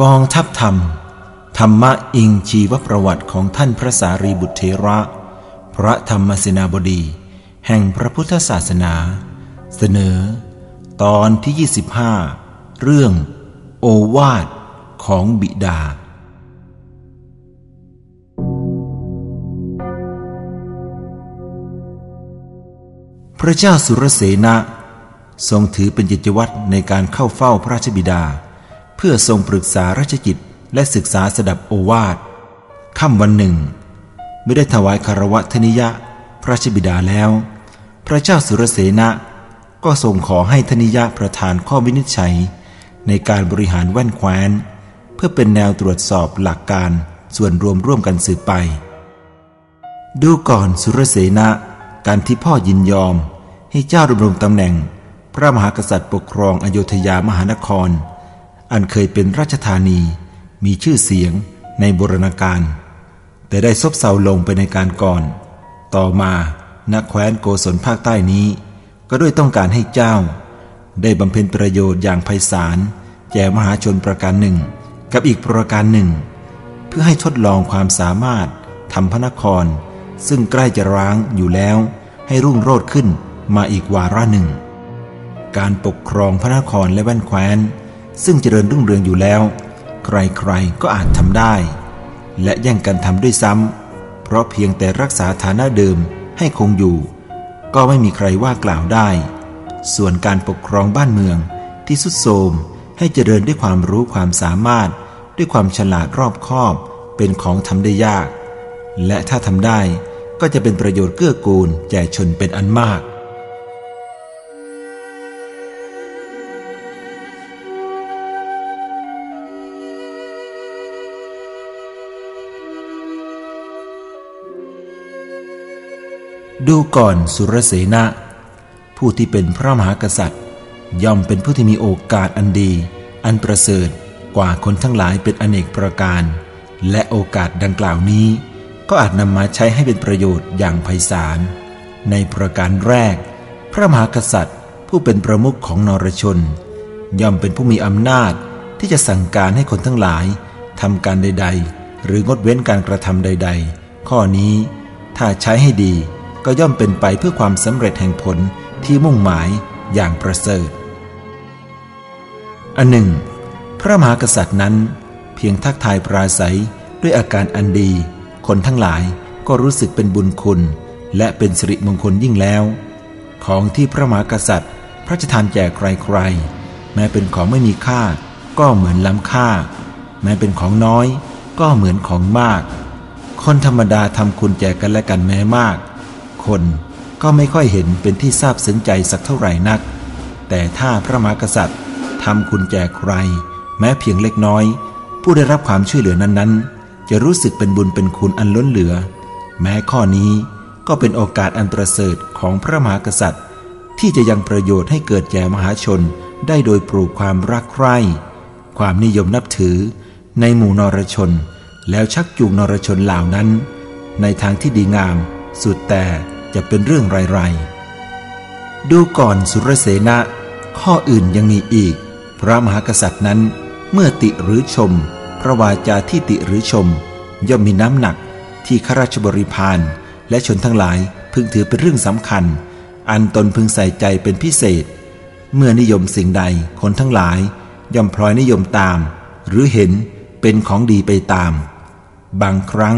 กองทัพ ธรรมะอิงชีวประวัติของท่านพระสารีบุตรเทระ พระธรรมสินาบดี แห่งพระพุทธศาสนา เสนอ ตอนที่ 25 เรื่อง โอวาทของบิดา พระเจ้าสุรเสนะทรงถือเป็นกิจวัตรในการเข้าเฝ้าพระราชบิดา เพื่อทรงปรึกษาราชกิจ และศึกษาสดับโอวาทค่ำวันหนึ่ง ไม่ได้ถวายคารวะทนิยะพระชบิดาแล้ว พระเจ้าสุรเสนะก็ทรงขอให้ทนิยะประธานข้อวินิจฉัย ในการบริหารแว่นแคว้น เพื่อเป็นแนวตรวจสอบหลักการส่วนรวมร่วมกันสืบไป ดูก่อนสุรเสนะการที่พ่อยินยอมให้เจ้าดำรงตำแหน่ง พระมหากษัตริย์ปกครองอโยธยามหานคร อันเคยเป็นราชธานี มีชื่อเสียงในบรณาการแต่ได้ซบเซาลงไปในการก่อน ต่อมานักแคว้นโกศลภาคใต้นี้ ก็ด้วยต้องการให้เจ้า ได้บำเพ็ญประโยชน์อย่างไพศาลแก่มหาชนประการหนึ่ง กับอีกประการหนึ่ง เพื่อให้ทดลองความสามารถทำพระนคร ซึ่งใกล้จะร้างอยู่แล้ว ให้รุ่งโรจน์ขึ้นมาอีกวาระหนึ่ง การปกครองพระนครและแว่นแคว้น ซึ่งเจริญรุ่งเรืองอยู่แล้ว ใครๆก็อาจทำได้ และแย่งกันทำด้วยซ้ำเพราะเพียงแต่รักษาฐานะเดิมให้คงอยู่ ก็ไม่มีใครว่ากล่าวได้ ส่วนการปกครองบ้านเมืองที่สุดโทมให้เจริญด้วยความรู้ความสามารถ ด้วยความฉลาดรอบคอบเป็นของทำได้ยาก และถ้าทำได้ก็จะเป็นประโยชน์เกื้อกูลแก่ชนเป็นอันมาก ดูก่อนสุรเสนะ ผู้ที่เป็นพระมหากษัตริย์ ย่อมเป็นผู้ที่มีโอกาสอันดี อันประเสริฐกว่าคนทั้งหลายเป็นอเนกประการ และโอกาสดังกล่าวนี้ ก็อาจนำมาใช้ให้เป็นประโยชน์อย่างไพศาล ในประการแรก พระมหากษัตริย์ ผู้เป็นประมุขของนรชน ย่อมเป็นผู้มีอำนาจที่จะสั่งการให้คนทั้งหลายทำการใด ๆ หรืองดเว้นการกระทำใด ๆ ข้อนี้ถ้าใช้ให้ดี ก็ย่อมเป็นไปเพื่อความสำเร็จแห่งผลที่มุ่งหมายอย่างประเสริฐ อันหนึ่ง พระมหากษัตริย์นั้น เพียงทักทายปราศัยด้วยอาการอันดี คนทั้งหลายก็รู้สึกเป็นบุญคุณ และเป็นสิริมงคลยิ่งแล้ว ของที่พระมหากษัตริย์ พระราชทานแจก่ใครๆ แม้เป็นของไม่มีค่า ก็เหมือนล้ำค่า แม้เป็นของน้อย ก็เหมือนของมาก คนธรรมดาทำคุณแจกกันและกันแม้มาก คนก็ไม่ค่อยเห็นเป็นที่ทราบซึ้งใจสักเท่าไหร่นัก แต่ถ้าพระมหากษัตริย์ทำคุณแจกใคร แม้เพียงเล็กน้อย ผู้ได้รับความช่วยเหลือนั้นๆ จะรู้สึกเป็นบุญเป็นคุณอันล้นเหลือ แม้ข้อนี้ก็เป็นโอกาสอันประเสริฐของพระมหากษัตริย์ ที่จะยังประโยชน์ให้เกิดแก่มหาชนได้โดยปลูกความรักใคร่ความนิยมนับถือในหมู่นรชน แล้วชักจูงนรชนเหล่านั้น ในทางที่ดีงาม สุดแต่ จะเป็นเรื่องไรๆ ดูก่อนสุรเสนะ ข้ออื่นยังมีอีก พระมหากษัตริย์นั้น เมื่อติหรือชม พระวาจาที่ติหรือชม ย่อมมีน้ำหนักที่ข้าราชบริพารและชนทั้งหลายพึงถือเป็นเรื่องสำคัญ อันตนพึงใส่ใจเป็นพิเศษ เมื่อนิยมสิ่งใดคนทั้งหลาย ย่อมพลอยนิยมตาม หรือเห็นเป็นของดีไปตาม บางครั้ง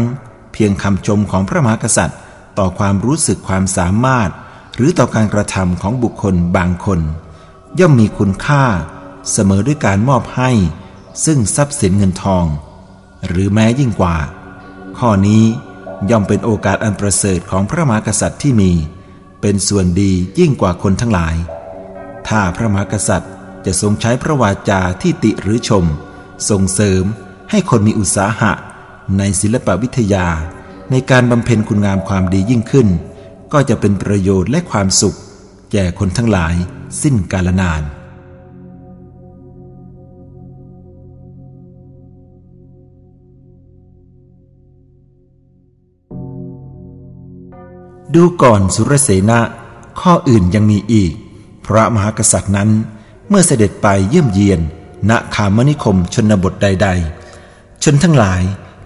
เพียงคำชมของพระมหากษัตริย์ ต่อความรู้สึกความสามารถ หรือต่อการกระทำของบุคคลบางคน ย่อมมีคุณค่า เสมอด้วยการมอบให้ ซึ่งทรัพย์สินเงินทอง หรือแม้ยิ่งกว่า ข้อนี้ย่อมเป็นโอกาสอันประเสริฐของพระมหากษัตริย์ที่มี เป็นส่วนดียิ่งกว่าคนทั้งหลาย ถ้าพระมหากษัตริย์จะทรงใช้พระวาจาที่ติหรือชม ส่งเสริมให้คนมีอุตสาหะ ในศิลปวิทยา ในการบำเพ็ญคุณงามความดียิ่งขึ้น ก็จะเป็นประโยชน์และความสุข แก่คนทั้งหลายสิ้นกาลนานดูก่อนสุรเสนะข้ออื่นยังมีอีก พระมหากษัตริย์นั้น เมื่อเสด็จไปเยี่ยมเยียน ณขามนิคมชนบทใด ๆ ชนทั้งหลาย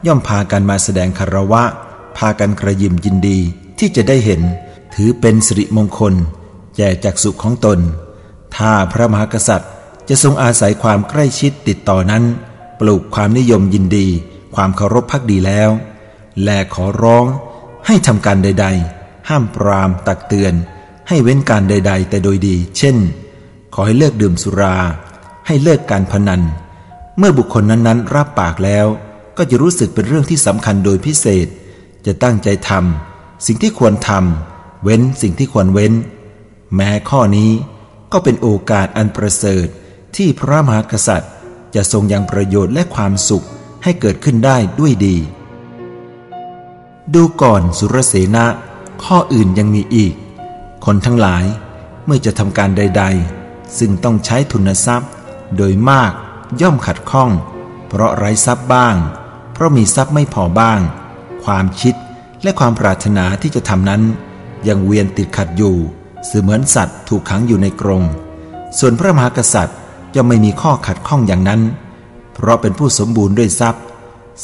ย่อมพากันมาแสดงคารวะ พากันกระยิมยินดีที่จะได้เห็น ถือเป็นสิริมงคล แก่จักสุขของตน ถ้าพระมหากษัตริย์จะทรงอาศัยความใกล้ชิดติดต่อนั้น ปลูกความนิยมยินดี ความเคารพพักดีแล้ว และขอร้องให้ทำการใด ๆ ห้ามปรามตักเตือน ให้เว้นการใด ๆ แต่โดยดี เช่น ขอให้เลิกดื่มสุรา ให้เลิกการพนัน เมื่อบุคคลนั้นๆ รับปากแล้ว ก็จะรู้สึกเป็นเรื่องที่สำคัญโดยพิเศษ จะตั้งใจทำสิ่งที่ควรทำเว้นสิ่งที่ควรเว้น แม้ข้อนี้ก็เป็นโอกาสอันประเสริฐที่พระมหากษัตริย์ จะทรงยังประโยชน์และความสุขให้เกิดขึ้นได้ด้วยดี ดูก่อนสุรเสนะข้ออื่นยังมีอีก คนทั้งหลายเมื่อจะทำการใด ๆ ซึ่งต้องใช้ทุนทรัพย์ โดยมากย่อมขัดข้อง เพราะไร้ทรัพย์บ้าง เพราะมีทรัพย์ไม่พอบ้าง ความคิดและความปรารถนาที่จะทำนั้น ยังเวียนติดขัดอยู่เสมือนสัตว์ถูกขังอยู่ในกรงส่วนพระมหากษัตริย์จะไม่มีข้อขัดข้องอย่างนั้น เพราะเป็นผู้สมบูรณ์ด้วยทรัพย์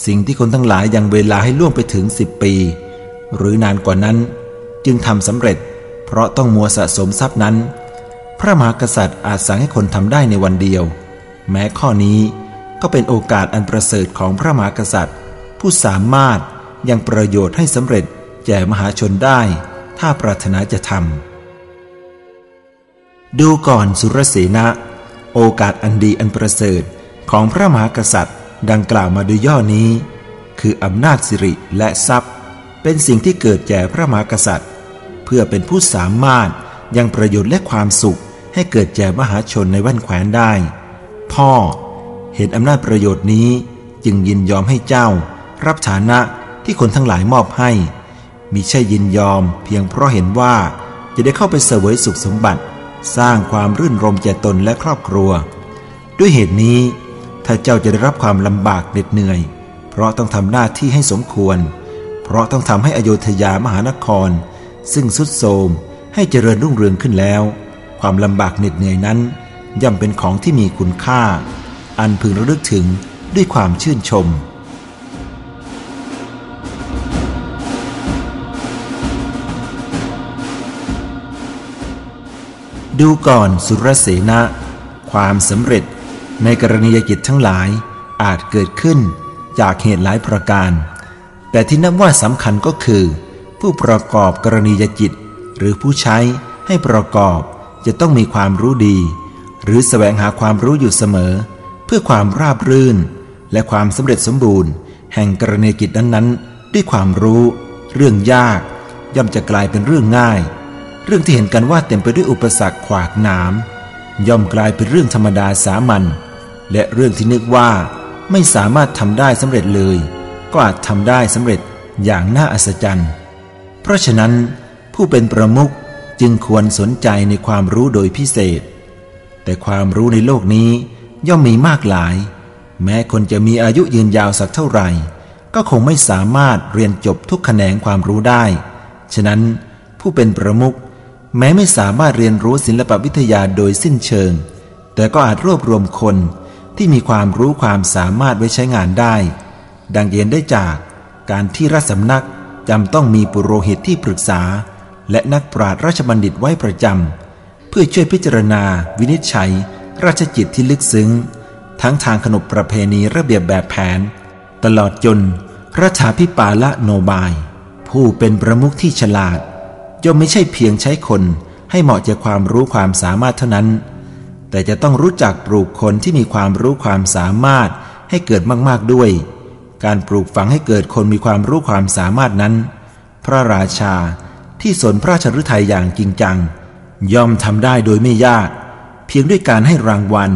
สิ่งที่คนทั้งหลายยังเวลาให้ล่วงไปถึงสิบปี หรือนานกว่านั้น จึงทำสำเร็จ เพราะต้องมัวสะสมทรัพย์นั้น พระมหากษัตริย์อาจสั่งให้คนทำได้ในวันเดียว แม้ข้อนี้ก็เป็นโอกาสอันประเสริฐของพระมหากษัตริย์ ผู้สามารถ ยังประโยชน์ให้สำเร็จแก่มหาชนได้ ถ้าปรารถนาจะทำดูก่อนสุรเสนะ โอกาสอันดีอันประเสริฐของพระมหากษัตริย์ ดังกล่าวมาโดยย่อนี้ คืออำนาจสิริและทรัพย์ เป็นสิ่งที่เกิดแก่พระมหากษัตริย์ เพื่อเป็นผู้สามารถยังประโยชน์และความสุขให้เกิดแก่มหาชนในว่นแขวนได้ พ่อเห็นอำนาจประโยชน์นี้จึงยินยอมให้เจ้า รับฐานะ ที่คนทั้งหลายมอบให้ มิใช่ยินยอมเพียงเพราะเห็นว่าจะได้เข้าไปเสวยสุขสมบัติ สร้างความรื่นรมแก่ตนและครอบครัว ด้วยเหตุนี้ ถ้าเจ้าจะได้รับความลำบากเหน็ดเหนื่อย เพราะต้องทำหน้าที่ให้สมควร เพราะต้องทำให้อโยธยามหานคร ซึ่งสุดโทมให้เจริญรุ่งเรืองขึ้นแล้ว ความลำบากเหน็ดเหนื่อยนั้น ย่อมเป็นของที่มีคุณค่า อันพึงระลึกถึงด้วยความชื่นชม ดูก่อนสุรเสนะ ความสำเร็จในกรณียกิจทั้งหลายอาจเกิดขึ้นจากเหตุหลายประการ แต่ที่นับว่าสำคัญก็คือ ผู้ประกอบกรณียกิจหรือผู้ใช้ให้ประกอบจะต้องมีความรู้ดี หรือแสวงหาความรู้อยู่เสมอ เพื่อความราบรื่น และความสำเร็จสมบูรณ์ แห่งกรณียกิจนั้นๆ ด้วยความรู้ เรื่องยาก ย่อมจะกลายเป็นเรื่องง่าย เรื่องที่เห็นกันว่าเต็มไปด้วยอุปสรรคขวากหนามย่อมกลายเป็นเรื่องธรรมดาสามัญและเรื่องที่นึกว่าไม่สามารถทำได้สำเร็จเลย ก็อาจทำได้สำเร็จอย่างน่าอัศจรรย์ เพราะฉะนั้นผู้เป็นประมุขจึงควรสนใจในความรู้โดยพิเศษ แต่ความรู้ในโลกนี้ย่อมมีมากหลาย แม้คนจะมีอายุยืนยาวสักเท่าไหร่ ก็คงไม่สามารถเรียนจบทุกแขนงความรู้ได้ ฉะนั้นผู้เป็นประมุข แม้ไม่สามารถเรียนรู้ศิลปวิทยาโดยสิ้นเชิง แต่ก็อาจรวบรวมคนที่มีความรู้ความสามารถไว้ใช้งานได้ ดังเห็นได้จากการที่รัฐสำนักจำต้องมีปุโรหิตที่ปรึกษา และนักปราชญ์ราชบัณฑิตไว้ประจำเพื่อช่วยพิจารณา วินิจฉัย ราชจิตที่ลึกซึ้ง ทั้งทางขนบประเพณีระเบียบแบบแผน ตลอดจนรัฐาพิปาละโนบาย ผู้เป็นประมุขที่ฉลาด ย่อมไม่ใช่เพียงใช้คนให้เหมาะแก่ความรู้ความสามารถเท่านั้น แต่จะต้องรู้จักปลูกคนที่มีความรู้ความสามารถให้เกิดมากๆด้วย การปลูกฝังให้เกิดคนมีความรู้ความสามารถนั้น พระราชาที่สนพระราชฤทัยอย่างจริงจัง ย่อมทำได้โดยไม่ยาก เพียงด้วยการให้รางวัล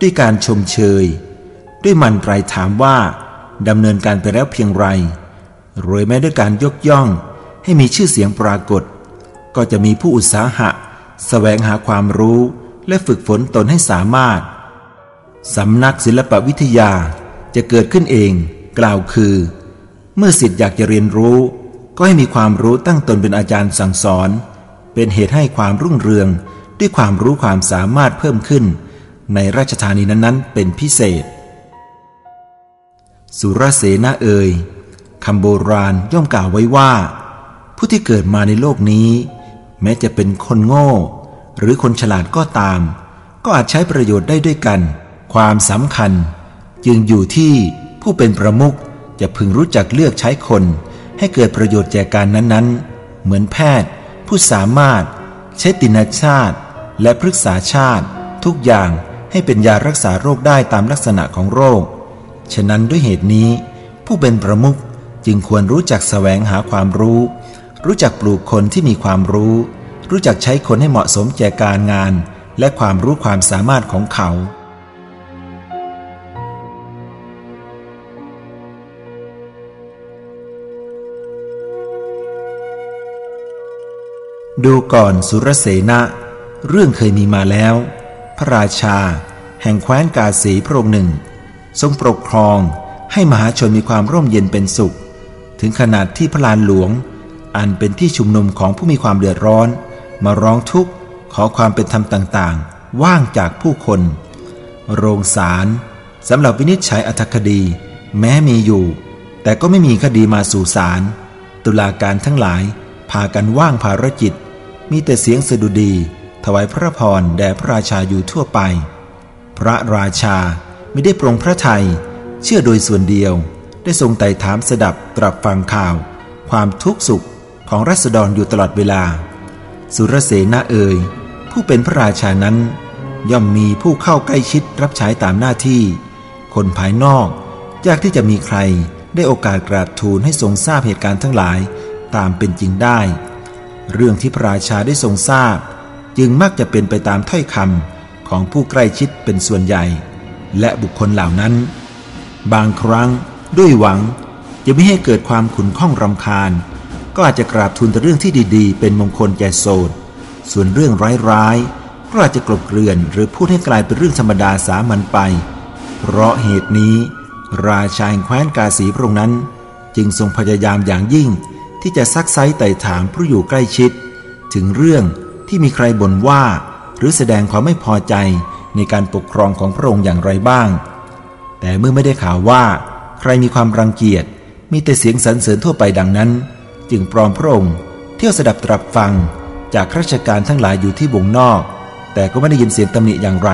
ด้วยการชมเชย ด้วยมันไตรถามว่าดำเนินการไปแล้วเพียงไรรวยแม้ด้วยการยกย่อง ให้มีชื่อเสียงปรากฏ ก็จะมีผู้อุตสาหะสแสวงหาความรู้และฝึกฝนตนให้สามารถ สำนักศิลปวิทยาจะเกิดขึ้นเอง กล่าวคือ เมื่อสิทธิ์อยากจะเรียนรู้ ก็ให้มีความรู้ตั้งตนเป็นอาจารย์สั่งสอน เป็นเหตุให้ความรุ่งเรืองด้วยความรู้ความสามารถเพิ่มขึ้น ในราชธานีนั้นๆ เป็นพิเศษ สุรเสนาเอยคำโบราณย่อมกล่าวไว้ว่า ผู้ที่เกิดมาในโลกนี้ แม้จะเป็นคนโง่ หรือคนฉลาดก็ตาม ก็อาจใช้ประโยชน์ได้ด้วยกัน ความสำคัญ จึงอยู่ที่ผู้เป็นประมุขจะพึงรู้จักเลือกใช้คน ให้เกิดประโยชน์แก่การนั้นๆ เหมือนแพทย์ ผู้สามารถ ใช้ตินชาติ และพฤกษาชาติ ทุกอย่างให้เป็นยารักษาโรคได้ตามลักษณะของโรค ฉะนั้นด้วยเหตุนี้ ผู้เป็นประมุขจึงควรรู้จักแสวงหาความรู้ รู้จักปลูกคนที่มีความรู้ รู้จักใช้คนให้เหมาะสมแก่การงาน และความรู้ความสามารถของเขา ดูก่อนสุรเสนะ เรื่องเคยมีมาแล้ว พระราชา แห่งแคว้นกาสีพระองค์หนึ่ง ทรงปกครองให้มหาชนมีความร่มเย็นเป็นสุข ถึงขนาดที่พระลานหลวง อันเป็นที่ชุมนุมของผู้มีความเดือดร้อน มาร้องทุกข์ขอความเป็นธรรมต่างๆ ว่างจากผู้คน โรงศาลสำหรับวินิจฉัยอัธคดี แม้มีอยู่ แต่ก็ไม่มีคดีมาสู่ศาลตุลาการทั้งหลายพากันว่างภารจิตมีแต่เสียงสดุดี ถวายพระพรแด่พระราชาอยู่ทั่วไป พระราชาไม่ได้ปรงพระไทย เชื่อโดยส่วนเดียว ได้ทรงไต่ถามสดับตรับฟังข่าว ความทุกข์สุข ของรัษฎรอยู่ตลอดเวลา สุรเสนาเอ่ยผู้เป็นพระราชานั้น ย่อมมีผู้เข้าใกล้ชิดรับใช้ตามหน้าที่ คนภายนอกยากที่จะมีใครได้โอกาสกราบทูลให้ทรงทราบเหตุการณ์ทั้งหลายตามเป็นจริงได้ เรื่องที่พระราชาได้ทรงทราบ จึงมักจะเป็นไปตามถ้อยคำของผู้ใกล้ชิดเป็นส่วนใหญ่ และบุคคลเหล่านั้น บางครั้งด้วยหวังจะไม่ให้เกิดความขุนข้องรำคาญ ก็อาจจะกราบทูลแต่เรื่องที่ดีๆ เป็นมงคลแก่โสดส่วนเรื่องร้ายๆก็อาจจะกลบเกลื่อนหรือพูดให้กลายเป็นเรื่องธรรมดาสามัญไป เพราะเหตุนี้ ราชาแห่งแคว้นกาสีพระองค์นั้น จึงทรงพยายามอย่างยิ่ง ที่จะซักไซไต่ถามผู้อยู่ใกล้ชิด ถึงเรื่องที่มีใครบ่นว่า หรือแสดงความไม่พอใจในการปกครองของพระองค์อย่างไรบ้าง แต่เมื่อไม่ได้ข่าวว่า ใครมีความรังเกียจมีแต่เสียงสรรเสริญทั่วไปดังนั้น จึงปลอมพระองค์ เที่ยวสดับตรับฟังจากข้าราชการทั้งหลายอยู่ที่วงนอก แต่ก็ไม่ได้ยินเสียงตำหนิอย่างไร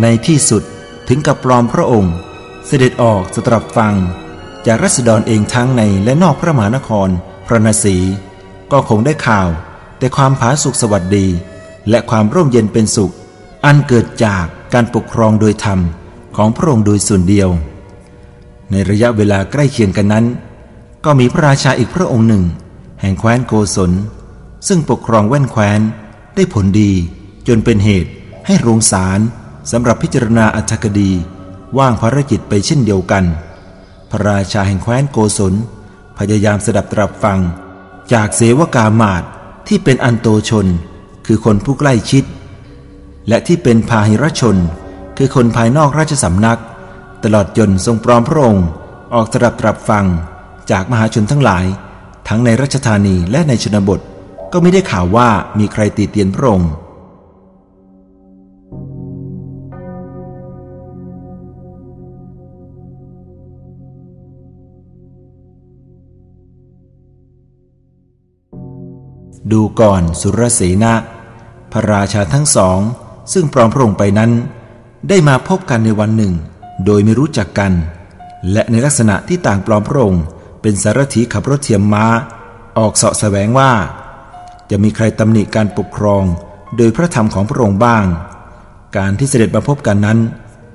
ในที่สุดถึงกับปลอมพระองค์ เสด็จออกสตรับฟัง จากรัษฎรเองทั้งในและนอกพระมหานคร พระนศีก็คงได้ข่าว แต่ความผาสุกสวัสดี และความร่มเย็นเป็นสุข อันเกิดจากการปกครองโดยธรรมของพระองค์โดยส่วนเดียว ในระยะเวลาใกล้เคียงกันนั้น ก็มีพระราชาอีกพระองค์หนึ่ง แห่งแคว้นโกศล ซึ่งปกครองแว่นแคว้นได้ผลดี จนเป็นเหตุให้โรงศาลสำหรับพิจารณาอัธคดีว่างภารกิจไปเช่นเดียวกัน พระราชาแห่งแคว้นโกศล พยายามสดับตรับฟัง จากเสวกามาตที่เป็นอันโตชน คือคนผู้ใกล้ชิด และที่เป็นพาหิรชน คือคนภายนอกราชสำนัก ตลอดจนทรงปลอมพระองค์ ออกสดับตรับฟัง จากมหาชนทั้งหลาย ทั้งในรัชธานีและในชนบท ก็ไม่ได้ข่าวว่ามีใครตีเตียนพระองค์ดูก่อนสุรเสนะ พระราชาทั้งสอง ซึ่งปลอมพระองค์ไปนั้น ได้มาพบกันในวันหนึ่ง โดยไม่รู้จักกัน และในลักษณะที่ต่างปลอมพระองค์ เป็นสารถีขับรถเทียมม้า ออกเสาะแสวงว่า จะมีใครตำหนิการปกครองโดยพระธรรมของพระองค์บ้าง การที่เสด็จมาพบกันนั้น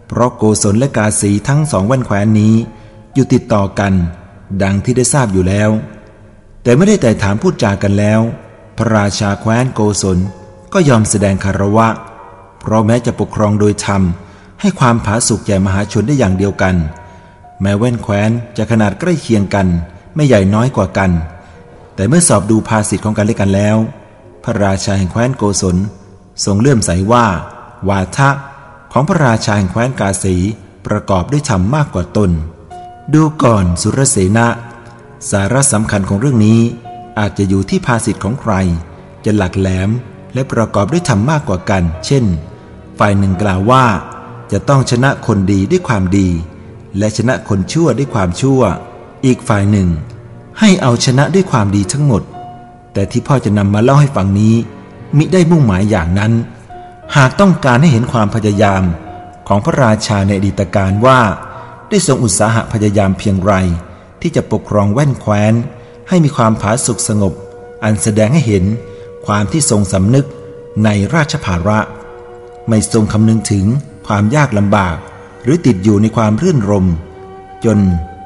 เพราะโกศลและกาสีทั้งสองแว่นแคว้นนี้ อยู่ติดต่อกัน ดังที่ได้ทราบอยู่แล้ว แต่ไม่ได้แต่ถามพูดจากันแล้ว พระราชาแคว้นโกศลก็ยอมแสดงคารวะ เพราะแม้จะปกครองโดยธรรมให้ความผาสุกแก่มหาชนได้อย่างเดียวกัน แม้แว่นแคว้นจะขนาดใกล้เคียงกัน ไม่ใหญ่น้อยกว่ากัน แต่เมื่อสอบดูภาษิตของกันและกันแล้ว พระราชาแห่งแคว้นโกศล ทรงเลื่อมใสว่า วาทะของพระราชาแห่งแคว้นกาสีประกอบด้วยธรรมมากกว่าตน ดูก่อนสุรเสนะ สาระสำคัญของเรื่องนี้อาจจะอยู่ที่ภาษิตของใคร จะหลักแหลมและประกอบด้วยธรรมมากกว่ากัน เช่น ฝ่ายหนึ่งกล่าวว่า จะต้องชนะคนดีด้วยความดี และชนะคนชั่วด้วยความชั่ว อีกฝ่ายหนึ่ง ให้เอาชนะด้วยความดีทั้งหมด แต่ที่พ่อจะนำมาเล่าให้ฟังนี้ มิได้มุ่งหมายอย่างนั้น หากต้องการให้เห็นความพยายามของพระราชาในอดีตการว่า ได้ทรงอุตสาหะพยายามเพียงไร ที่จะปกครองแว่นแคว้น ให้มีความผาสุกสงบ อันแสดงให้เห็นความที่ทรงสำนึกในราชภาระ ไม่ทรงคำนึงถึงความยากลำบาก หรือติดอยู่ในความรื่นรม จน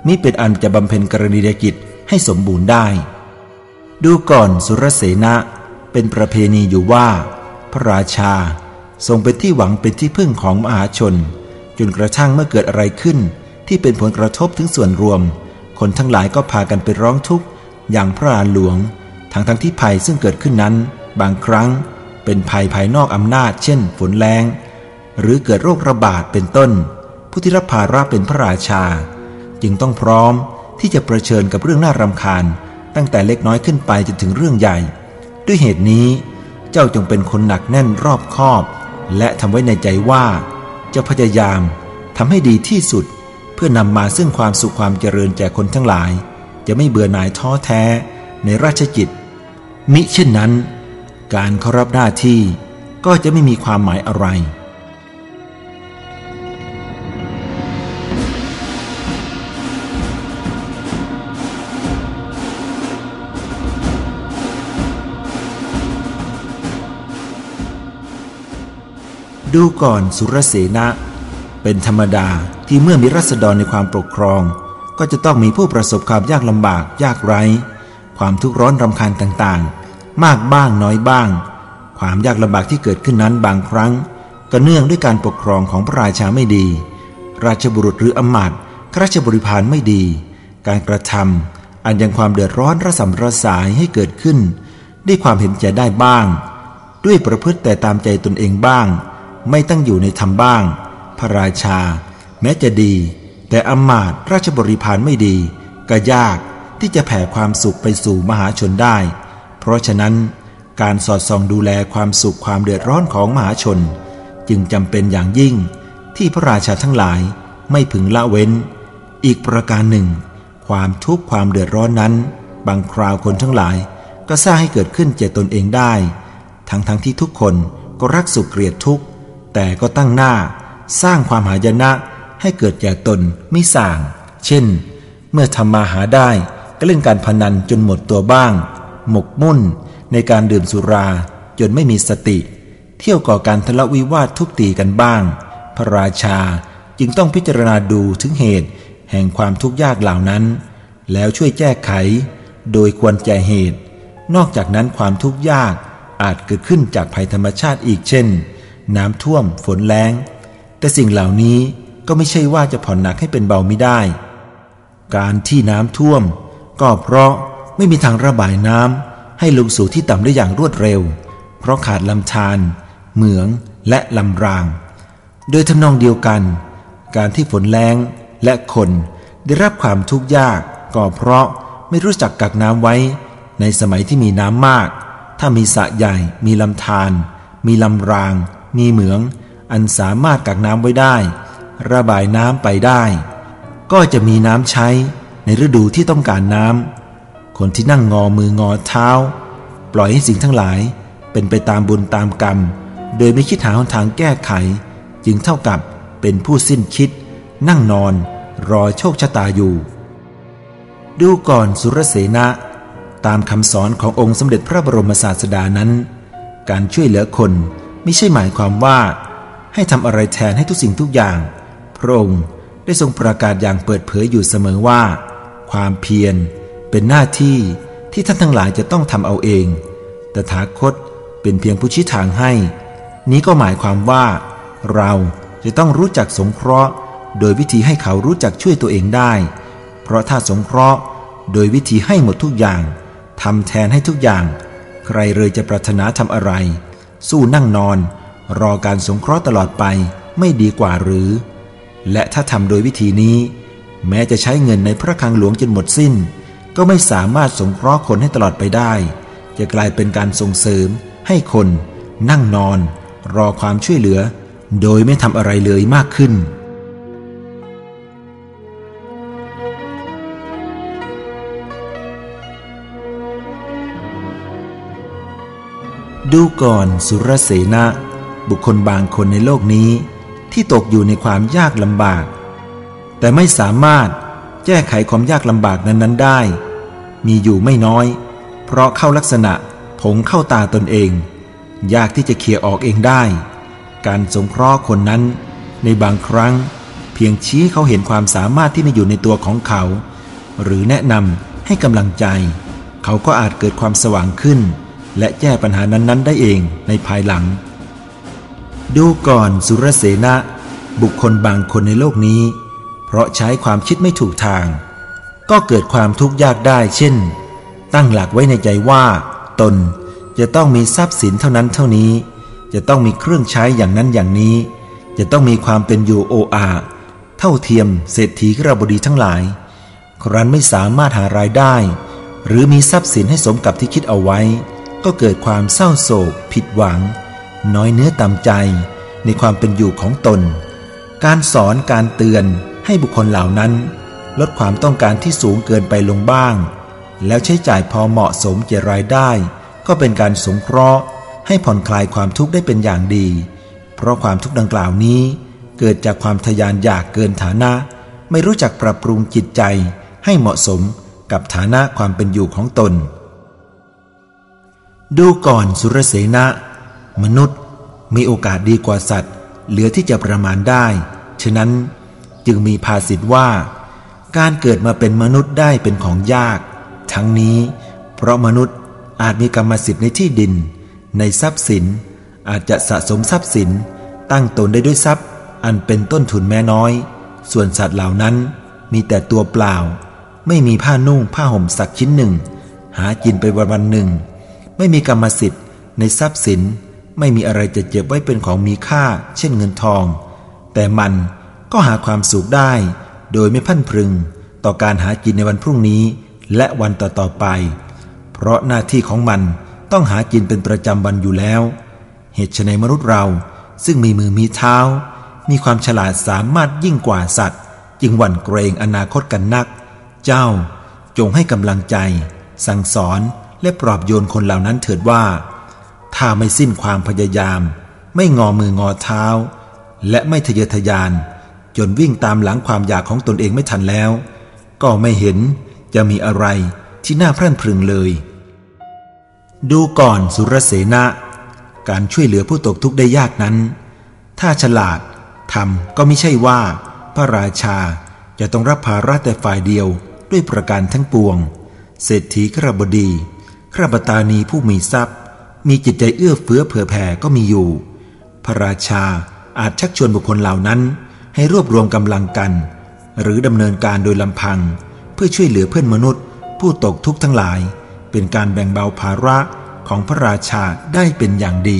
มิเป็นอันจะบำเพ็ญกรณียกิจให้สมบูรณ์ได้ ดูก่อนสุรเสนะเป็นประเพณีอยู่ว่า พระราชาทรงเป็นที่หวังเป็นที่พึ่งของมหาชน จนกระทั่งเมื่อเกิดอะไรขึ้น ที่เป็นผลกระทบถึงส่วนรวม คนทั้งหลายก็พากันไปร้องทุกข์อย่างพระอาหลวง ทั้งทั้งที่ภัยซึ่งเกิดขึ้นนั้น บางครั้งเป็นภัยภายนอกอำนาจ เช่น ฝนแรงหรือเกิดโรคระบาดเป็นต้น ผู้ที่รับภาระเป็นพระราชา จึงต้องพร้อมที่จะประชิญกับเรื่องน่ารำคาญ ตั้งแต่เล็กน้อยขึ้นไปจนถึงเรื่องใหญ่ ด้วยเหตุนี้ เจ้าจงเป็นคนหนักแน่นรอบคอบ และทำไว้ในใจว่าจะพยายามทำให้ดีที่สุด เพื่อนำมาซึ่งความสุขความเจริญแก่คนทั้งหลาย จะไม่เบื่อหน่ายท้อแท้ในราชจิตมิเช่นนั้น การเคารพหน้าที่ก็จะไม่มีความหมายอะไร ดูก่อนสุรเสนะ เป็นธรรมดาที่เมื่อมีรัษฎรในความปกครอง ก็จะต้องมีผู้ประสบความยากลำบากยากไร้ ความทุกข์ร้อนรำคาญต่างๆ มากบ้างน้อยบ้าง ความยากลำบากที่เกิดขึ้นนั้นบางครั้ง ก็เนื่องด้วยการปกครองของพระราชาไม่ดี ราชบุรุษหรืออมาตย์ข้าราชบริพารไม่ดี การกระทำอันยังความเดือดร้อนระสำระสายให้เกิดขึ้น ด้วยความเห็นใจได้บ้าง ด้วยประพฤติแต่ตามใจตนเองบ้าง ไม่ตั้งอยู่ในธรรมบ้าง พระราชา แม้จะดี แต่อมาตราชบริพารไม่ดีก็ยากที่จะแผ่ความสุขไปสู่มหาชนได้ เพราะฉะนั้นการสอดส่องดูแลความสุขความเดือดร้อนของมหาชน จึงจำเป็นอย่างยิ่ง ที่พระราชาทั้งหลายไม่พึงละเว้น อีกประการหนึ่ง ความทุกข์ความเดือดร้อนนั้น บางคราวคนทั้งหลายก็สร้างให้เกิดขึ้นเจตตนเองได้ ทั้งทั้งที่ทุกคนก็รักสุขเกลียดทุกข์ แต่ก็ตั้งหน้าสร้างความหายนะให้เกิดแก่ตนไม่ส่าง เช่น เมื่อทำมาหาได้ก็เล่นการพนันจนหมดตัวบ้าง หมกมุ่นในการดื่มสุราจนไม่มีสติ เที่ยวก่อการทะเลาะวิวาททุบตีกันบ้าง พระราชาจึงต้องพิจารณาดูถึงเหตุ แห่งความทุกข์ยากเหล่านั้น แล้วช่วยแก้ไข โดยควรแก่เหตุ นอกจากนั้นความทุกข์ยากอาจเกิดขึ้นจากภัยธรรมชาติอีกเช่น น้ำท่วม ฝนแรงแต่สิ่งเหล่านี้ก็ไม่ใช่ว่าจะผ่อนหนักให้เป็นเบาไม่ได้ การที่น้ำท่วม ก็เพราะไม่มีทางระบายน้ำให้ลงสู่ที่ต่ำได้อย่างรวดเร็ว เพราะขาดลำธารเหมืองและลำราง โดยทำนองเดียวกัน การที่ฝนแรงและคนได้รับความทุกข์ยาก ก็เพราะไม่รู้จักกักน้ำไว้ ในสมัยที่มีน้ำมาก ถ้ามีสระใหญ่ มีลำธารมีลำราง มีเหมือง อันสามารถกักน้ำไว้ได้ ระบายน้ำไปได้ ก็จะมีน้ำใช้ในฤดูที่ต้องการน้ำคนที่นั่งงอมืองอเท้า ปล่อยให้สิ่งทั้งหลายเป็นไปตามบุญตามกรรม โดยไม่คิดหาทางแก้ไข จึงเท่ากับเป็นผู้สิ้นคิด นั่งนอน รอโชคชะตาอยู่ ดูก่อนสุรเสนะตามคำสอนขององค์สมเด็จพระบรมศาสดานั้น การช่วยเหลือคน ไม่ใช่หมายความว่า ให้ทำอะไรแทนให้ทุกสิ่งทุกอย่าง พระองค์ได้ทรงประกาศอย่างเปิดเผยอยู่เสมอว่า ความเพียรเป็นหน้าที่ที่ท่านทั้งหลายจะต้องทำเอาเอง แต่ถาคตเป็นเพียงผู้ชี้ทางให้ นี้ก็หมายความว่า เราจะต้องรู้จักสงเคราะห์ โดยวิธีให้เขารู้จักช่วยตัวเองได้ เพราะถ้าสงเคราะห์ โดยวิธีให้หมดทุกอย่างทำแทนให้ทุกอย่าง ใครเลยจะปรารถนาทำอะไร สู้นั่งนอน รอการสงเคราะห์ตลอดไปไม่ดีกว่าหรือ และถ้าทำโดยวิธีนี้ แม้จะใช้เงินในพระคลังหลวงจนหมดสิ้น ก็ไม่สามารถสงเคราะห์คนให้ตลอดไปได้ จะกลายเป็นการส่งเสริม ให้คน นั่งนอน รอความช่วยเหลือ โดยไม่ทำอะไรเลยมากขึ้น ดูก่อนสุรเสนะบุคคลบางคนในโลกนี้ ที่ตกอยู่ในความยากลำบาก แต่ไม่สามารถแก้ไขความยากลำบากนั้นๆได้ มีอยู่ไม่น้อย เพราะเข้าลักษณะผงเข้าตาตนเอง ยากที่จะเคลียร์ออกเองได้ การสงเคราะห์คนนั้น ในบางครั้ง เพียงชี้เขาเห็นความสามารถที่ไม่อยู่ในตัวของเขา หรือแนะนำให้กำลังใจ เขาก็อาจเกิดความสว่างขึ้น และแก้ปัญหานั้นๆ ได้เองในภายหลัง ดูก่อนสุรเสนะบุคคลบางคนในโลกนี้ เพราะใช้ความคิดไม่ถูกทาง ก็เกิดความทุกข์ยากได้เช่น ตั้งหลักไว้ในใจว่า ตนจะต้องมีทรัพย์สินเท่านั้นเท่านี้ จะต้องมีเครื่องใช้อย่างนั้นอย่างนี้ จะต้องมีความเป็นอยู่โออาเท่าเทียมเศรษฐีกระบดีทั้งหลาย ครั้นไม่สามารถหารายได้ หรือมีทรัพย์สินให้สมกับที่คิดเอาไว้ ก็เกิดความเศร้าโศก ผิดหวัง น้อยเนื้อต่ำใจ ในความเป็นอยู่ของตน การสอนการเตือนให้บุคคลเหล่านั้น ลดความต้องการที่สูงเกินไปลงบ้าง แล้วใช้จ่ายพอเหมาะสมเก่รายได้ ก็เป็นการสงเคราะห์ ให้ผ่อนคลายความทุกข์ได้เป็นอย่างดี เพราะความทุกข์ดังกล่าวนี้ เกิดจากความทยานอยากเกินฐานะ ไม่รู้จักปรับปรุงจิตใจให้เหมาะสมกับฐานะความเป็นอยู่ของตน ดูก่อนสุรเสนะ มนุษย์มีโอกาสดีกว่าสัตว์ เหลือที่จะประมาณได้ ฉะนั้นจึงมีภาษิตว่า การเกิดมาเป็นมนุษย์ได้เป็นของยาก ทั้งนี้ เพราะมนุษย์อาจมีกรรมสิทธิ์ในที่ดิน ในทรัพย์สิน อาจจะสะสมทรัพย์สิน ตั้งตนได้ด้วยทรัพย์ อันเป็นต้นทุนแม้น้อย ส่วนสัตว์เหล่านั้นมีแต่ตัวเปล่า ไม่มีผ้านุ่งผ้าห่มสักชิ้นหนึ่ง หากินไปวันวันหนึ่ง ไม่มีกรรมสิทธิ์ ในทรัพย์สินไม่มีอะไรจะเจ็บไว้เป็นของมีค่า เช่นเงินทอง แต่มันก็หาความสุขได้ โดยไม่พันพรึง ต่อการหากินในวันพรุ่งนี้ และวันต่อๆไป เพราะหน้าที่ของมันต้องหากินเป็นประจำวันอยู่แล้ว เหตุไฉนมนุษย์เราซึ่งมีมือมีเท้า มีความฉลาดสามารถยิ่งกว่าสัตว์ จึงหวั่นเกรงอนาคตกันนัก เจ้าจงให้กำลังใจ สั่งสอน และปลอบโยนคนเหล่านั้นเถิดว่า ถ้าไม่สิ้นความพยายาม ไม่งอมืองอเท้า และไม่ทะเยอทะยาน จนวิ่งตามหลังความอยากของตนเองไม่ทันแล้ว ก็ไม่เห็นจะมีอะไรที่น่าพรั่นพรึงเลย ดูก่อนสุรเสนะการช่วยเหลือผู้ตกทุกข์ได้ยากนั้น ถ้าฉลาดทำก็ไม่ใช่ว่า พระราชาจะต้องรับภาระแต่ฝ่ายเดียวด้วยประการทั้งปวง เศรษฐีขระบดี ขรบตานีผู้มีทรัพย์ มีจิตใจเอื้อเฟื้อเผื่อแผ่ก็มีอยู่ พระราชาอาจชักชวนบุคคลเหล่านั้น ให้รวบรวมกำลังกัน หรือดำเนินการโดยลำพัง เพื่อช่วยเหลือเพื่อนมนุษย์ ผู้ตกทุกข์ทั้งหลาย เป็นการแบ่งเบาภาระของพระราชาได้เป็นอย่างดี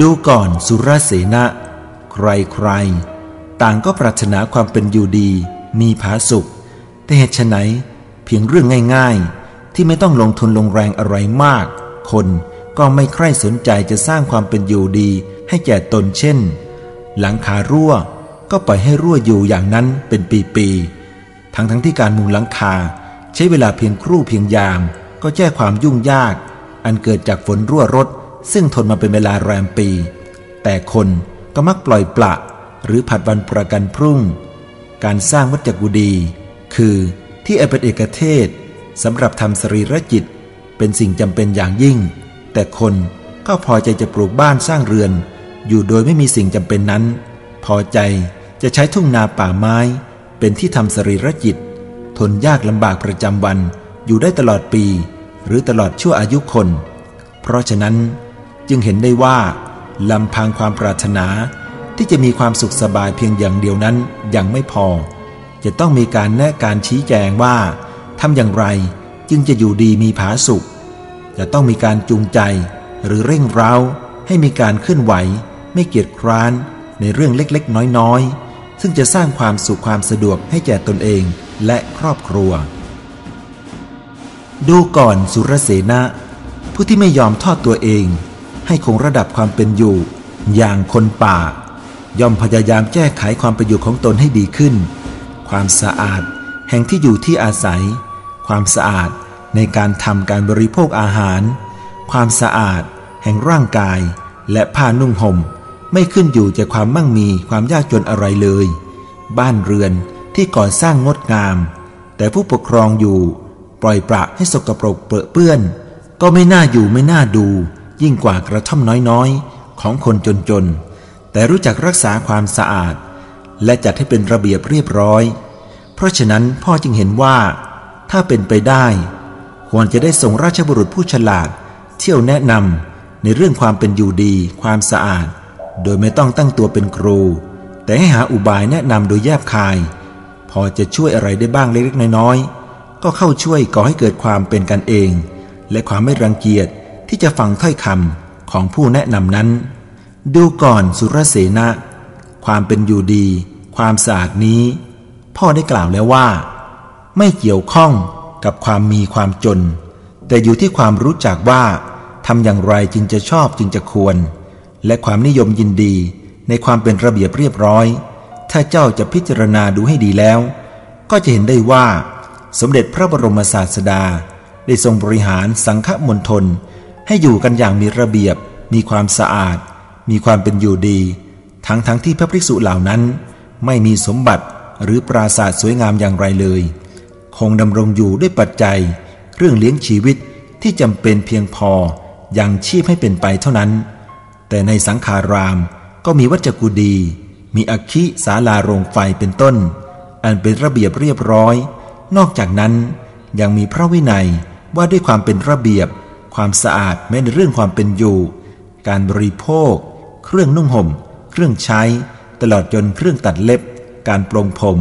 ดูก่อนสุรเสนะ ใครใครต่างก็ปรารถนาความเป็นอยู่ดี มีผาสุข แต่เหตุไฉนเพียงเรื่องง่าย ๆ ที่ไม่ต้องลงทุนลงแรงอะไรมาก คนก็ไม่ใคร่สนใจจะสร้างความเป็นอยู่ดี ให้แก่ตนเช่น หลังคารั่ว ก็ปล่อยให้รั่วอยู่อย่างนั้นเป็นปีๆ ทั้งทั้งที่การมุงหลังคา ใช้เวลาเพียงครู่เพียงยาม ก็แก้ความยุ่งยาก อันเกิดจากฝนรั่วรถ ซึ่งทนมาเป็นเวลาแรมปี แต่คนก็มักปล่อยปละหรือผัดวันประกันพรุ่ง การสร้างวัจกุดี คือที่อเป็นเอกเทศสำหรับทำสรีระจิต เป็นสิ่งจำเป็นอย่างยิ่ง แต่คนก็พอใจจะปลูกบ้านสร้างเรือน อยู่โดยไม่มีสิ่งจำเป็นนั้น พอใจจะใช้ทุ่งนาป่าไม้ เป็นที่ทำสรีระจิต ทนยากลำบากประจำวันอยู่ได้ตลอดปี หรือตลอดชั่วอายุคน เพราะฉะนั้น จึงเห็นได้ว่าลำพังความปรารถนาที่จะมีความสุขสบายเพียงอย่างเดียวนั้นยังไม่พอ จะต้องมีการแนะการชี้แจงว่าทำอย่างไรจึงจะอยู่ดีมีผาสุข จะต้องมีการจูงใจหรือเร่งเร้า ให้มีการเคลื่อนไหว ไม่เกียจคร้านในเรื่องเล็กๆ น้อยๆ ซึ่งจะสร้างความสุขความสะดวกให้แก่ตนเองและครอบครัว ดูก่อนสุรเสนะผู้ที่ไม่ยอมทอดตัวเอง ให้คงระดับความเป็นอยู่ อย่างคนป่า ย่อมพยายามแก้ไขความประโยชน์ของตนให้ดีขึ้น ความสะอาดแห่งที่อยู่ที่อาศัย ความสะอาดในการทำการบริโภคอาหาร ความสะอาด แห่งร่างกาย และผ้านุ่งห่ม ไม่ขึ้นอยู่จากความมั่งมีความยากจนอะไรเลย บ้านเรือนที่ก่อสร้างงดงาม แต่ผู้ปกครองอยู่ ปล่อยประให้สกปรกเปื้อเปื้อน ก็ไม่น่าอยู่ไม่น่าดู ยิ่งกว่ากระท่อมน้อยๆ ของคนจนๆ แต่รู้จักรักษาความสะอาด และจัดให้เป็นระเบียบเรียบร้อย เพราะฉะนั้นพ่อจึงเห็นว่า ถ้าเป็นไปได้ ควรจะได้ส่งราชบุรุษผู้ฉลาด เที่ยวแนะนำในเรื่องความเป็นอยู่ดี ความสะอาด โดยไม่ต้องตั้งตัวเป็นครู แต่ให้หาอุบายแนะนำโดยแยบคาย พอจะช่วยอะไรได้บ้างเล็กๆน้อยๆก็เข้าช่วยก่อให้เกิดความเป็นกันเอง และความไม่รังเกียจ ที่จะฟังถ้อยคำของผู้แนะนำนั้น ดูก่อนสุรเสนะ ความเป็นอยู่ดี ความสะอาดนี้ พ่อได้กล่าวแล้วว่า ไม่เกี่ยวข้องกับความมีความจน แต่อยู่ที่ความรู้จักว่าทำอย่างไรจึงจะชอบจึงจะควร และความนิยมยินดีในความเป็นระเบียบเรียบร้อย ถ้าเจ้าจะพิจารณาดูให้ดีแล้ว ก็จะเห็นได้ว่า สมเด็จพระบรมศาสดา ได้ทรงบริหารสังฆมณฑล ให้อยู่กันอย่างมีระเบียบ มีความสะอาด มีความเป็นอยู่ดี ทั้งทั้งที่พระภิกษุเหล่านั้น ไม่มีสมบัติหรือปราศาสตร์สวยงามอย่างไรเลย คงดำรงอยู่ด้วยปัจจัย เครื่องเลี้ยงชีวิตที่จำเป็นเพียงพออย่างชีพให้เป็นไปเท่านั้น แต่ในสังขารามก็มีวัจกุดี มีอักขิศาลาโรงไฟเป็นต้น อันเป็นระเบียบเรียบร้อย นอกจากนั้นยังมีพระวินัยว่าด้วยความเป็นระเบียบ ความสะอาดแม้ในเรื่องความเป็นอยู่ การบริโภค เครื่องนุ่งห่ม เครื่องใช้ ตลอดจนเครื่องตัดเล็บ การปลงผม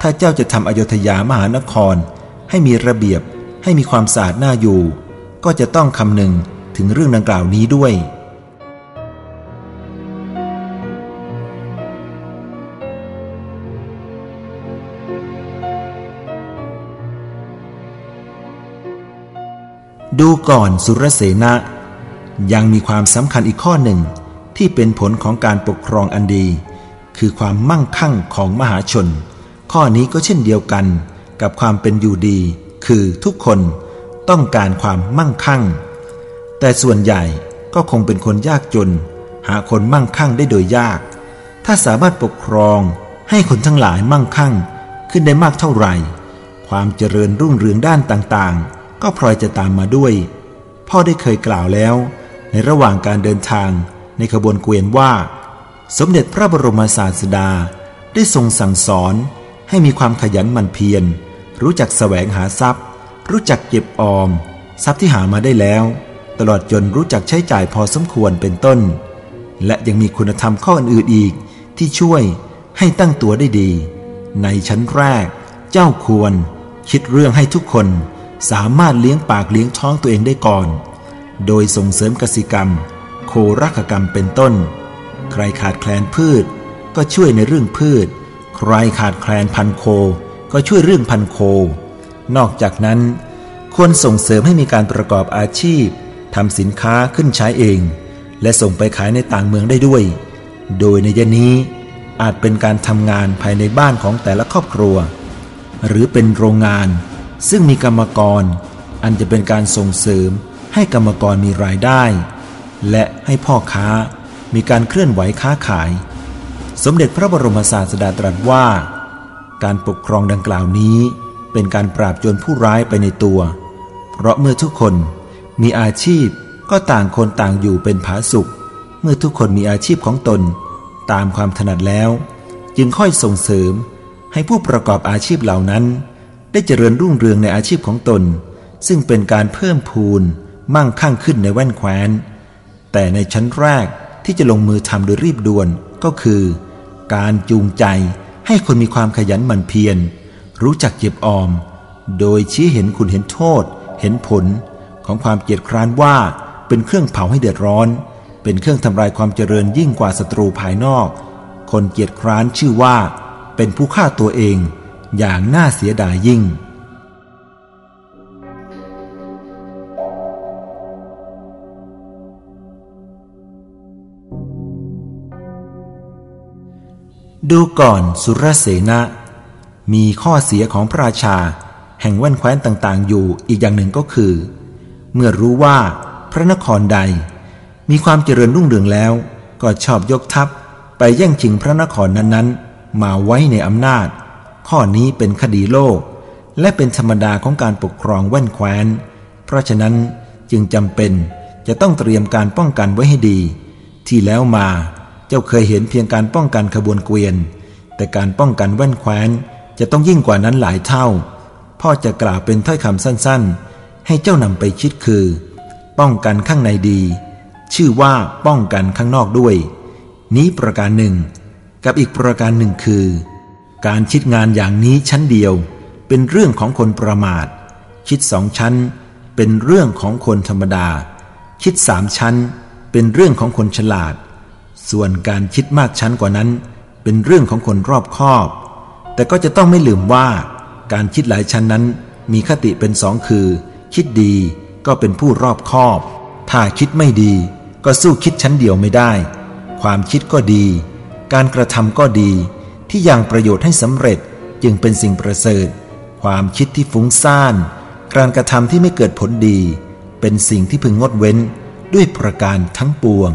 ถ้าเจ้าจะทำอโยธยามหานคร ให้มีระเบียบให้มีความสะอาดน่าอยู่ ก็จะต้องคำนึงถึงเรื่องดังกล่าวนี้ด้วย ดูก่อนสุรเสนะ ยังมีความสำคัญอีกข้อหนึ่งที่เป็นผลของการปกครองอันดี คือความมั่งคั่งของมหาชน ข้อนี้ก็เช่นเดียวกันกับความเป็นอยู่ดี คือทุกคนต้องการความมั่งคั่ง แต่ส่วนใหญ่ก็คงเป็นคนยากจน หาคนมั่งคั่งได้โดยยาก ถ้าสามารถปกครองให้คนทั้งหลายมั่งคั่งขึ้นได้มากเท่าไหร่ ความเจริญรุ่งเรืองด้านต่างๆ ก็พลอยจะตามมาด้วย พ่อได้เคยกล่าวแล้ว ในระหว่างการเดินทางในขบวนเกวียนว่า สมเด็จพระบรมศาสดาได้ทรงสั่งสอนให้มีความขยันหมั่นเพียร รู้จักแสวงหาทรัพย์ รู้จักเก็บออม ทรัพย์ที่หามาได้แล้ว ตลอดจนรู้จักใช้จ่ายพอสมควรเป็นต้น และยังมีคุณธรรมข้ออื่นอีกที่ช่วยให้ตั้งตัวได้ดี ในชั้นแรก เจ้าควร คิดเรื่องให้ทุกคน สามารถเลี้ยงปากเลี้ยงท้องตัวเองได้ก่อน โดยส่งเสริมกสิกรรม โครักกรรมเป็นต้น ใครขาดแคลนพืช ก็ช่วยในเรื่องพืช ใครขาดแคลนพันโค ก็ช่วยเรื่องพันโค นอกจากนั้น ควรส่งเสริมให้มีการประกอบอาชีพทำสินค้าขึ้นใช้เอง และส่งไปขายในต่างเมืองได้ด้วย โดยในยนี้อาจเป็นการทำงานภายในบ้านของแต่ละครอบครัว หรือเป็นโรงงาน ซึ่งมีกรรมกร อันจะเป็นการส่งเสริมให้กรรมกรมีรายได้ และให้พ่อค้ามีการเคลื่อนไหวค้าขาย สมเด็จพระบรมศาสดาตรัสว่า การปกครองดังกล่าวนี้ เป็นการปราบโจรผู้ร้ายไปในตัว เพราะเมื่อทุกคนมีอาชีพก็ต่างคนต่างอยู่เป็นผาสุข เมื่อทุกคนมีอาชีพของตน ตามความถนัดแล้ว จึงค่อยส่งเสริมให้ผู้ประกอบอาชีพเหล่านั้น ได้เจริญรุ่งเรืองในอาชีพของตน ซึ่งเป็นการเพิ่มพูนมั่งคั่งขึ้นในแว่นแคว้น แต่ในชั้นแรกที่จะลงมือทำโดยรีบด่วนก็คือ การจูงใจให้คนมีความขยันหมั่นเพียร รู้จักเก็บออม โดยชี้เห็นคุณเห็นโทษ เห็นผล ของความเกียจคร้านว่าเป็นเครื่องเผาให้เดือดร้อน เป็นเครื่องทำลายความเจริญยิ่งกว่าศัตรูภายนอก คนเกียจคร้านชื่อว่า เป็นผู้ฆ่าตัวเอง อย่างน่าเสียดายยิ่ง ดูก่อนสุรเสนะ มีข้อเสียของพระราชา แห่งแว่นแคว้นต่างๆ อยู่อีกอย่างหนึ่งก็คือ เมื่อรู้ว่าพระนครใด มีความเจริญรุ่งเรืองแล้ว ก็ชอบยกทัพไปแย่งชิงพระนครนั้นๆ มาไว้ในอำนาจ ข้อนี้เป็นคดีโลก และเป็นธรรมดาของการปกครองแว่นแคว้น เพราะฉะนั้นจึงจำเป็นจะต้องเตรียมการป้องกันไว้ให้ดี ที่แล้วมาเจ้าเคยเห็นเพียงการป้องกันขบวนเกวียน แต่การป้องกันแว่นแคว้นจะต้องยิ่งกว่านั้นหลายเท่า พ่อจะกล่าวเป็นถ้อยคำสั้นๆ ให้เจ้านำไปคิดคือ ป้องกันข้างในดี ชื่อว่าป้องกันข้างนอกด้วย นี้ประการหนึ่ง กับอีกประการหนึ่งคือ การคิดงานอย่างนี้ชั้นเดียว เป็นเรื่องของคนประมาท คิดสองชั้น เป็นเรื่องของคนธรรมดา คิดสามชั้น เป็นเรื่องของคนฉลาด ส่วนการคิดมากชั้นกว่านั้น เป็นเรื่องของคนรอบคอบ แต่ก็จะต้องไม่ลืมว่า การคิดหลายชั้นนั้น มีคติเป็นสองคือ คิดดีก็เป็นผู้รอบคอบ ถ้าคิดไม่ดีก็สู้คิดชั้นเดียวไม่ได้ ความคิดก็ดี การกระทำก็ดี ที่ยังประโยชน์ให้สำเร็จจึงเป็นสิ่งประเสริฐ ความคิดที่ฟุ้งซ่าน การกระทำที่ไม่เกิดผลดี เป็นสิ่งที่พึงงดเว้นด้วยประการทั้งปวง